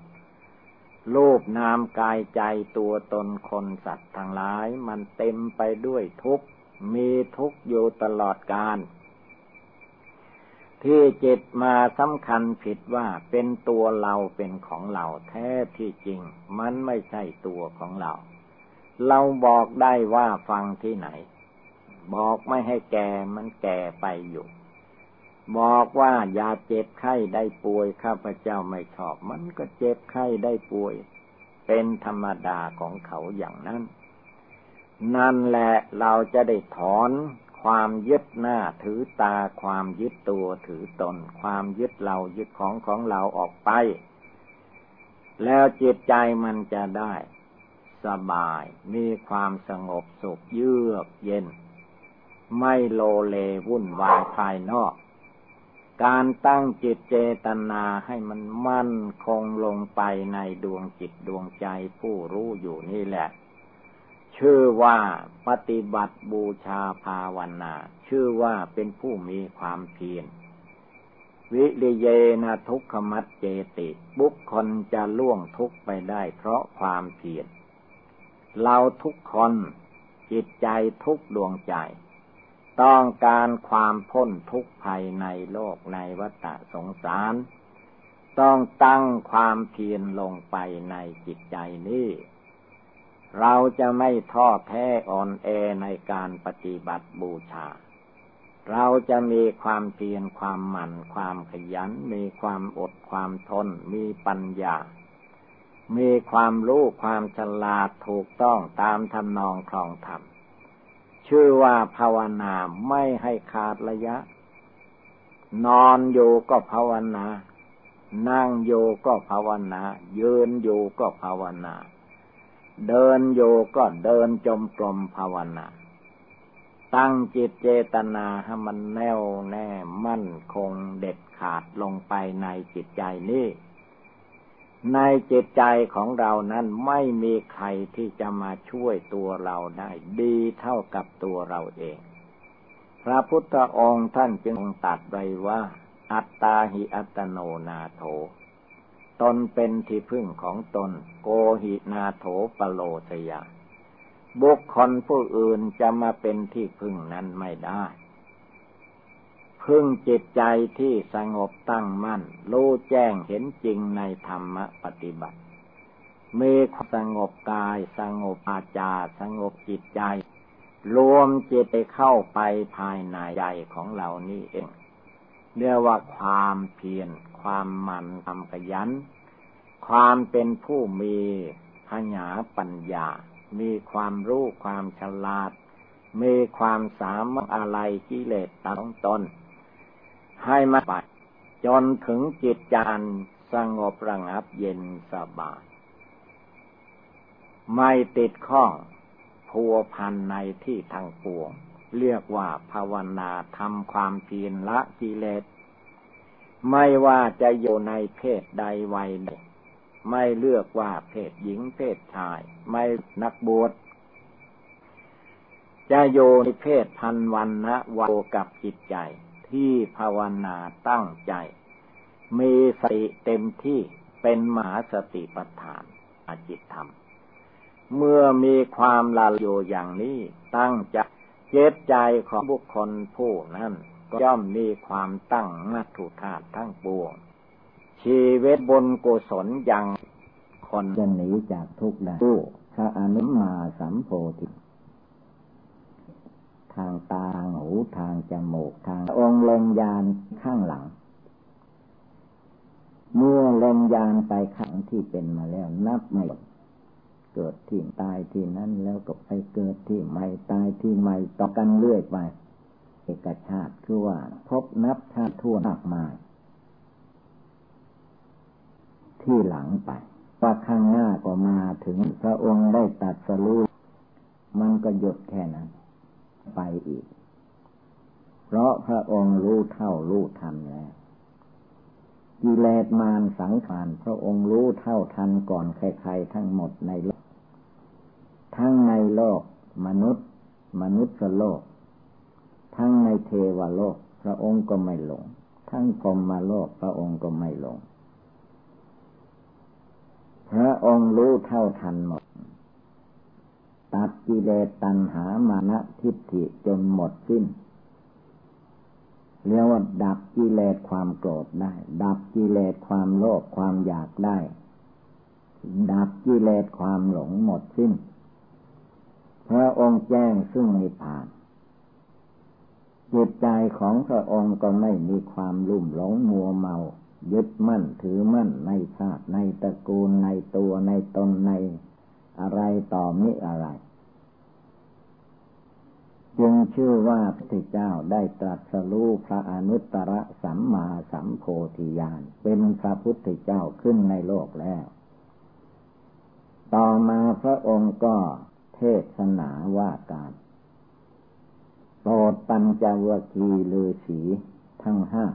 รูปนามกายใจตัวตนคนสัตว์ทั้งหลาย มันเต็มไปด้วยทุกข์มีทุกข์อยู่ตลอดกาล ที่จิตมาสำคัญผิดว่าเป็นตัวเราเป็นของเราแท้ที่จริง มันไม่ใช่ตัวของเรา เราบอกได้ว่าฟังที่ไหน บอกไม่ให้แก่มันแก่ไปอยู่ บอกว่าอย่าเจ็บไข้ได้ป่วยข้าพเจ้าไม่ชอบ มันก็เจ็บไข้ได้ป่วย เป็นธรรมดาของเขาอย่างนั้น นั่นแหละเราจะได้ถอน ความยึดหน้าถือตา ความยึดตัวถือตน ความยึดเรายึดของของเราออกไป แล้วจิตใจมันจะได้สบาย มีความสงบสุขเยือกเย็น ไม่โลเลวุ่นวายภายนอก การตั้งจิตเจตนาให้มันมั่นคงลงไปในดวงจิตดวงใจผู้รู้อยู่นี่แหละ ชื่อว่าปฏิบัติบูชาภาวนา ชื่อว่าเป็นผู้มีความเพียร วิริเยนะทุกขมัดเจติ บุคคลจะล่วงทุกไปได้เพราะความเพียร เราทุกคนจิตใจทุกดวงใจ ต้องการความพ้นทุกภัยในโลกในวัฏสงสาร ต้องตั้งความเพียรลงไปในจิตใจนี้ เราจะไม่ท้อแท้อ่อนแอในการปฏิบัติบูชา เราจะมีความเพียรความหมั่น ความขยัน มีความอดความทน มีปัญญา มีความรู้ความฉลาดถูกต้องตามทำนองครองธรรม ชื่อว่าภาวนาไม่ให้ขาดระยะ นอนอยู่ก็ภาวนา นั่งอยู่ก็ภาวนา ยืนอยู่ก็ภาวนา เดินโยก็เดินจมกลมภาวนา ตั้งจิตเจตนาให้มันแน่วแน่มั่นคงเด็ดขาดลงไปในจิตใจนี้ในจิตใจของเรานั้นไม่มีใครที่จะมาช่วยตัวเราได้ดีเท่ากับตัวเราเอง พระพุทธองค์ท่านจึงตัดไว้ว่า อัตตาหิอัตโนนาโถ ตนเป็นที่พึ่งของตน โกหินาโถปโลสยาบุคคลผู้อื่นจะมาเป็นที่พึ่งนั้นไม่ได้ พึ่งจิตใจที่สงบตั้งมั่น รู้แจ้งเห็นจริงในธรรมปฏิบัติ มีสงบกาย สงบอาจาสงบจิตใจ รวมจิตไปเข้าไปภายในใจของเรานี่เองเรียกว่าความเพียร ความมันความขยัน ความเป็นผู้มีพญาปัญญา มีความรู้ความฉลาด มีความสามารถอะไรกิเลสตั้งตน ให้มาไปจนถึงจิตจานสงบระงับเย็นสบาย ไม่ติดข้องพัวพันในที่ทางปวง เรียกว่าภาวนาทำความเพียรละกิเลส ไม่ว่าจะอยู่ในเพศใดวัยใดไม่เลือกว่าเพศหญิงเพศชาย ไม่นักบวชจะอยู่ในเพศพันวันนะวโกับจิตใจ ที่ภาวนาตั้งใจ มีสติเต็มที่เป็นมหาสติปัฏฐานอาจิตธรรม เมื่อมีความละโยอย่างนี้ตั้งใจเจตใจของบุคคลผู้นั้น ย่อมมีความตั้งมัตุธาตุทั้งปวง ชีวิตบนกุศลยังคนจะหนีจากทุกข์ได้พระอนุมาสัมโพธิทางตาหูทางจมูกทางองค์ลงยานข้างหลัง เมื่อลงยานไปขังที่เป็นมาแล้วนับไม่ เกิดที่ตายที่นั้นแล้วก็ไปเกิดที่ใหม่ตายที่ใหม่ต่อกันเรื่อยไป เอกชาติคือว่าพบนับชาติทั่วมากมาย ที่หลังไป ว่าข้างหน้าก็มาถึงพระองค์ได้ตัดสรู้มันก็หยุดแค่นั้น ไปอีก เพราะพระองค์รู้เท่ารู้ทันแล้วกิเลสมารสังขารพระองค์รู้เท่าทันก่อนใครๆทั้งหมดในโลก ทั้งในโลก มนุษย์ มนุษย์โลก ทั้งในเทวโลก พระองค์ก็ไม่หลง ทั้งพรมมโลกพระองค์ก็ไม่หลง พระองค์รู้เท่าทันหมด ตัดกิเลสตัณหามานะทิฏฐิจนหมดสิ้นเรียกว่าดับกิเลสความโกรธได้ ดับกิเลสความโลภความอยากได้ ดับกิเลสความหลงหมดสิ้นพระองค์แจ้งซึ่งนิพพาน จิตใจของพระองค์ก็ไม่มีความลุ่มหลงมัวเมา ยึดมั่นถือมั่นในชาติในตระกูลในตัวในตนในอะไรต่อมิอะไร จึงชื่อว่าพระเจ้าได้ตรัสรู้พระอนุตตรสัมมาสัมโพธิญาณเป็นพระพุทธเจ้าขึ้นในโลกแล้ว ต่อมาพระองค์ก็เทศนาว่าการ โปรดปัญจวคีลือสีทั้งห้า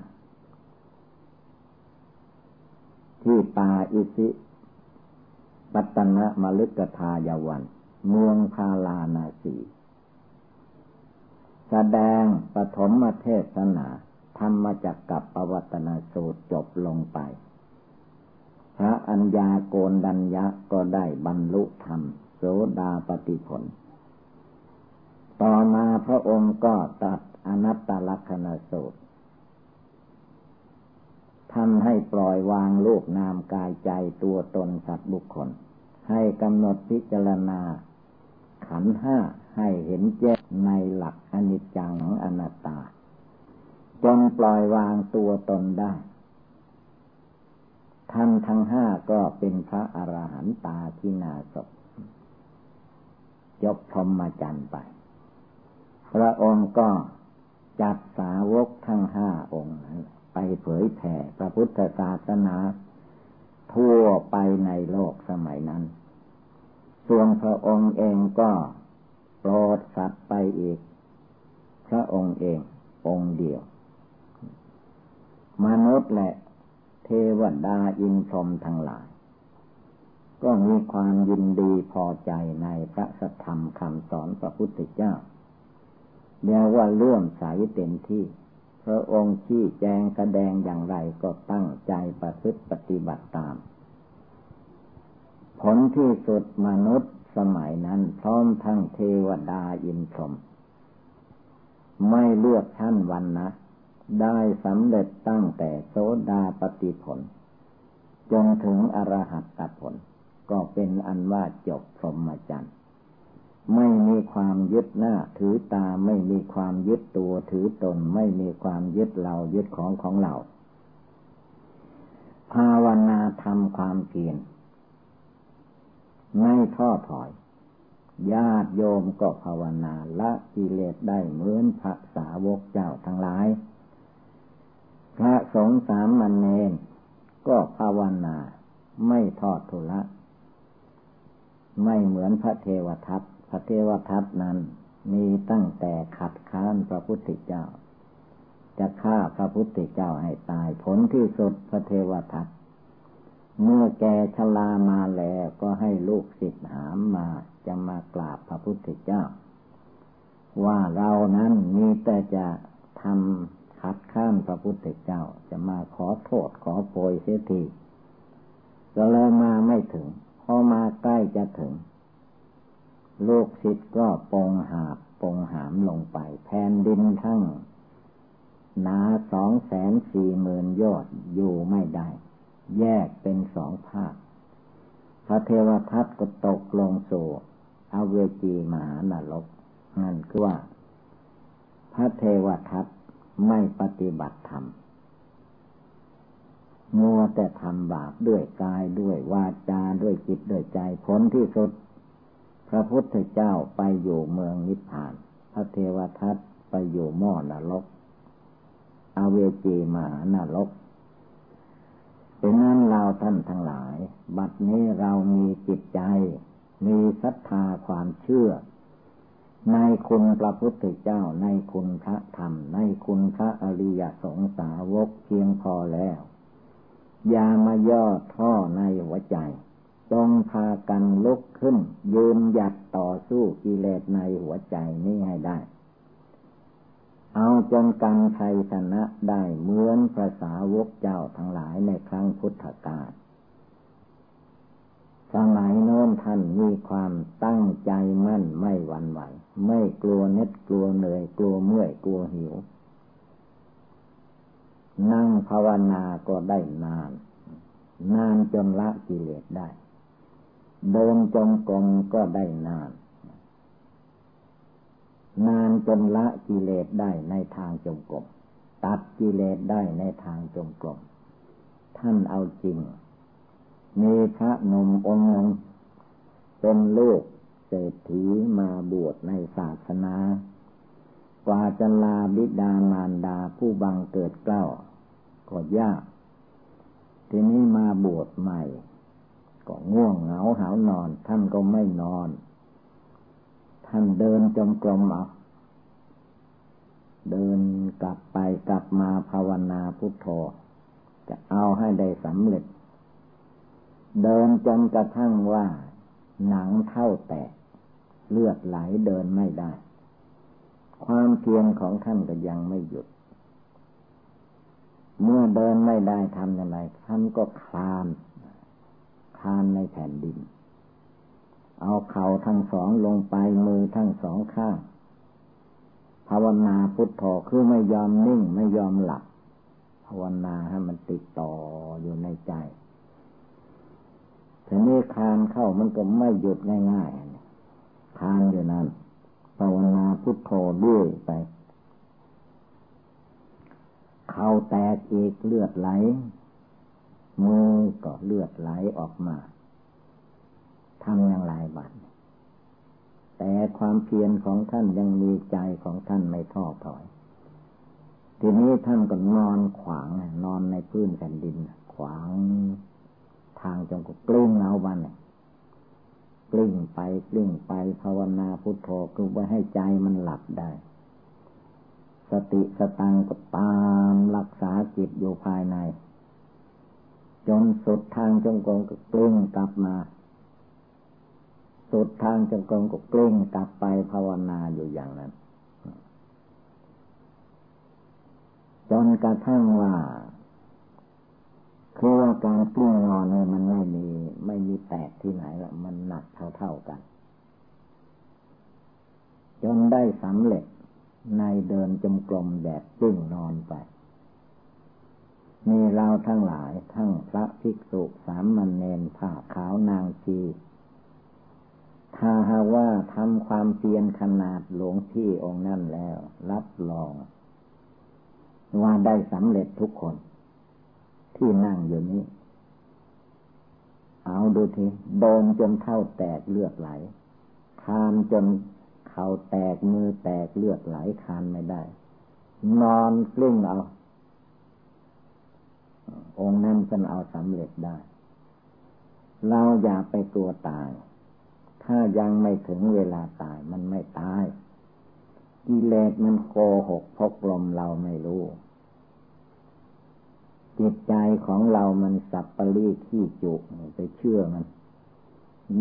ที่ป่าอิสิปัตนะมลึกทายวัน เมืองพาลานาสีแสดงปฐมเทศนา ธรรมจักกับปวัตนาสูตรจบลงไป พระอัญญาโกนดัญญะก็ได้บรรลุธรรม โสดาปฏิผล ต่อมาพระองค์ก็ตัดอนัตตลักษณสูตรทำให้ปล่อยวางลูกนามกายใจตัวตนสัตว์บุคคล ให้กำหนดพิจารณา ขันห้าให้เห็นแจ้งในหลักอนิจจังของอนัตตา จนปล่อยวางตัวตนได้ ท่านทั้งห้าก็เป็นพระอรหันตาที่นาศยกพรหมจรรย์ไป พระองค์ก็จัดสาวกทั้งห้าองค์นั้นไปเผยแผ่พระพุทธศาสนาทั่วไปในโลกสมัยนั้น ส่วนพระองค์เองก็โปรดสัตว์ไปอีก พระองค์เององค์เดียว มนุษย์และเทวดาอินทรมทั้งหลาย ก็มีความยินดีพอใจในพระสัทธรรมคำสอนพระพุทธเจ้า เรียกว่าเลื่อมใสเต็มที่ พระองค์ชี้แจงแสดงอย่างไรก็ตั้งใจประพฤติปฏิบัติตาม ผลที่สุดมนุษย์สมัยนั้นพร้อมทั้งเทวดาอินทรมไม่เลือกชั้นวันนะ ได้สำเร็จตั้งแต่โสดาปฏิผล จนถึงอรหัตตผล ก็เป็นอันว่าจบพรหมจรรย์ ไม่มีความยึดหน้า ถือตาไม่มีความยึดตัวถือตน ไม่มีความยึดเรายึดของของเรา ภาวนาทำความเพียรไม่ท้อถอย ญาติโยมก็ภาวนาละกิเลสได้เหมือนพระสาวกเจ้าทั้งหลาย พระสงฆ์สามมันเนนก็ภาวนาไม่ทอดทุละ ไม่เหมือนพระเทวทัต พระเทวทัตนั้นมีตั้งแต่ขัดค้านพระพุทธเจ้า จะฆ่าพระพุทธเจ้าให้ตายผลที่สุดพระเทวทัตเมื่อแกชลามาแล้วก็ให้ลูกศิษย์หามมาจะมากราบพระพุทธเจ้า ว่าเรานั้นมีแต่จะทำขัดข้านพระพุทธเจ้าจะมาขอโทษขอโปรยเสียทีก็เลยมาไม่ถึงพอมาใกล้จะถึง ลูกศิษย์ก็ปองหาบปองหามลงไป แผ่นดินทั้งนาสองแสนสี่หมื่นยอดอยู่ไม่ได้ แยกเป็นสองภาค พระเทวทัตก็ตกลงสู่อเวจีมหานรกนั่นคือว่า พระเทวทัตไม่ปฏิบัติธรรมมัวแต่ทำบาปด้วยกายด้วยวาจาด้วยจิตด้วยใจผลที่สุด พระพุทธเจ้าไปอยู่เมืองนิพพาน พระเทวทัตไปอยู่หม้อนรกอเวจีมหานรกเป็นนั้นเราท่านทั้งหลาย บัดนี้เรามีจิตใจ มีศรัทธาความเชื่อ ในคุณพระพุทธเจ้า ในคุณพระธรรม ในคุณพระอริยสงสาวกเพียงพอแล้ว อย่ามาย่อท่อในหัวใจ จงพากันลุกขึ้น ยืนหยัดต่อสู้กิเลสในหัวใจนี้ให้ได้ เอาจนกันชัยชนะได้เหมือนภาษาวกเจ้าทั้งหลายในครั้งพุทธกาลสมัยโน้นท่านมีความตั้งใจมั่นไม่หวั่นไหว ไม่กลัวเน็ดกลัวเหนื่อยกลัวเมื่อยกลัวหิว นั่งภาวนาก็ได้นาน นานจนละกิเลสได้ เดินจงกรมก็ได้นาน นานจนละกิเลสได้ในทางจงกรมตัดกิเลสได้ในทางจงกรมท่านเอาจริง มีพระนมองค์หนึ่งเป็นลูกเศรษฐีมาบวชในศาสนา กว่าจะลาบิดามารดาผู้บังเกิดเกล้าก็ยาก ทีนี้มาบวชใหม่ ก็ง่วงเหงาหานอน ท่านก็ไม่นอน ท่านเดินจมกรมเอาเดินกลับไปกลับมาภาวนาพุทโธ จะเอาให้ได้สำเร็จ เดินจนกระทั่งว่า หนังเท่าแตกเลือดไหลเดินไม่ได้ ความเพียรของท่านก็ยังไม่หยุด เมื่อเดินไม่ได้ทำอย่างไรท่านก็คลาน คลานในแผ่นดิน เอาเข่าทั้งสองลงไปมือทั้งสองข้าง ภาวนาพุทโธคือไม่ยอมนิ่งไม่ยอมหลับ ภาวนาให้มันติดต่ออยู่ในใจทีนี้คานเข้ามันก็ไม่หยุดง่ายๆคานอยู่นั้น ภาวนาพุทโธด้วยไป เข้าแตกอีกเลือดไหล มือก็เลือดไหลออกมาทำอย่างไรบัดแต่ความเพียรของท่านยังมีใจของท่านไม่ท้อถอย ทีนี้ท่านก็นอนขวางนอนในพื้นแผ่นดิน ขวางทางจงก็กลิ้งเอาวันเนี่ยกลิ้งไปกลิ้งไปภาวนาพุทโธคือไว้ให้ใจมันหลับได้ สติสตังก็ตามรักษาจิตอยู่ภายใน จนสุดทางจงกรมก็กลิ้งกลับมา สุดทางจงกรมก็กลิ้งกลับไปภาวนาอยู่อย่างนั้น จนกระทั่งว่าคือว่าการกลิ้งนอนเนี่ยมันไม่มี ไม่มีแตกที่ไหนละมันหนักเท่าๆกัน จนได้สำเร็จในเดินจมกลมแบบกลิ้งนอนไป มีเราทั้งหลายทั้งพระภิกษุสามมันเนนผ้าขาวนางชี ถ้าหาว่าทำความเพียรขนาดหลวงพี่องค์นั่นแล้ว รับรอง ว่าได้สำเร็จทุกคน ที่นั่งอยู่นี้ เอาดูทีโดนจนเท่าแตกเลือดไหล คานจนเข่าแตกมือแตกเลือดไหลคานไม่ได้ นอนกลิ้งเอา องค์นั้นจะเอาสำเร็จได้ เราอย่าไปกลัวตาย ถ้ายังไม่ถึงเวลาตายมันไม่ตายกิเลสมันโกหกพกลมเราไม่รู้ จิตใจของเรามันสับปะรีขี้จุไปเชื่อมัน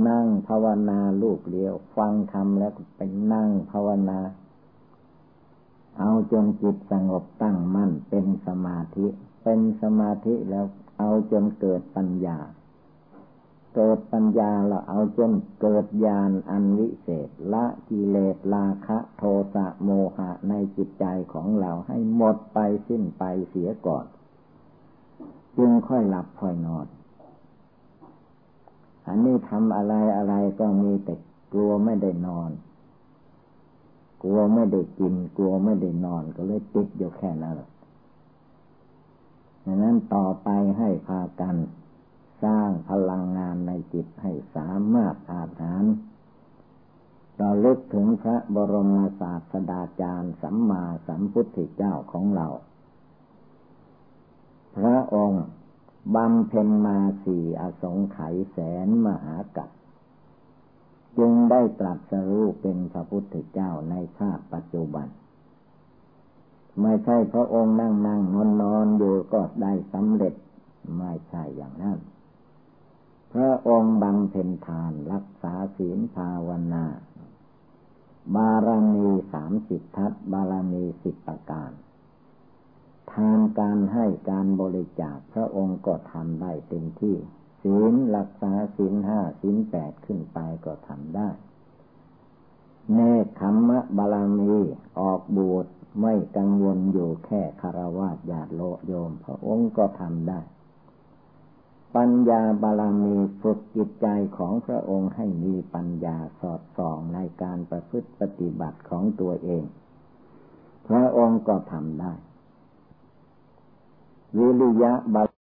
นั่งภาวนาลูกเลี้ยว ฟังทำแล้วไปนั่งภาวนา เอาจนจิตสงบตั้งมั่นเป็นสมาธิ เป็นสมาธิแล้วเอาจนเกิดปัญญา เกิดปัญญาเราเอาจนเกิดญาณอันวิเศษละกิเลสราคะโทสะโมหะในจิตใจของเราให้หมดไปสิ้นไปเสียก่อน จึงค่อยหลับค่อยนอน อันนี้ทำอะไรอะไรก็มีแต่กลัวไม่ได้นอน กลัวไม่ได้กิน กลัวไม่ได้นอนก็เลยติดอยู่แค่นั้น ดังนั้นต่อไปให้พากัน สร้างพลังงานในจิตให้สามารถอาหารเราลึกถึงพระบรมศาสดาจารย์สัมมาสัมพุทธเจ้าของเรา พระองค์บำเพ็ญมาสี่อสงไขยแสนมหากัปจึงได้ตรัสรู้เป็นพระพุทธเจ้าในชาติปัจจุบัน ไม่ใช่พระองค์นั่งนั่งนอนนอนอยู่ก็ได้สำเร็จ ไม่ใช่อย่างนั้น พระองค์บำเพ็ญทานรักษาศีลภาวนา บารมีสามสิบทัศบารมีสิบประการ ทานการให้การบริจาคพระองค์ก็ทำได้เต็มที่ ศีลรักษาศีลห้าศีลแปดขึ้นไปก็ทำได้เนคขมมะบาลมีออกบวช ไม่กังวลอยู่แค่คารวะญาติโลโยม พระองค์ก็ทำได้ ปัญญาบาลมีฝึกจิตใจของพระองค์ให้มีปัญญาสอดส่องในการประพฤติปฏิบัติของตัวเอง พระองค์ก็ทำได้ วิริยะบา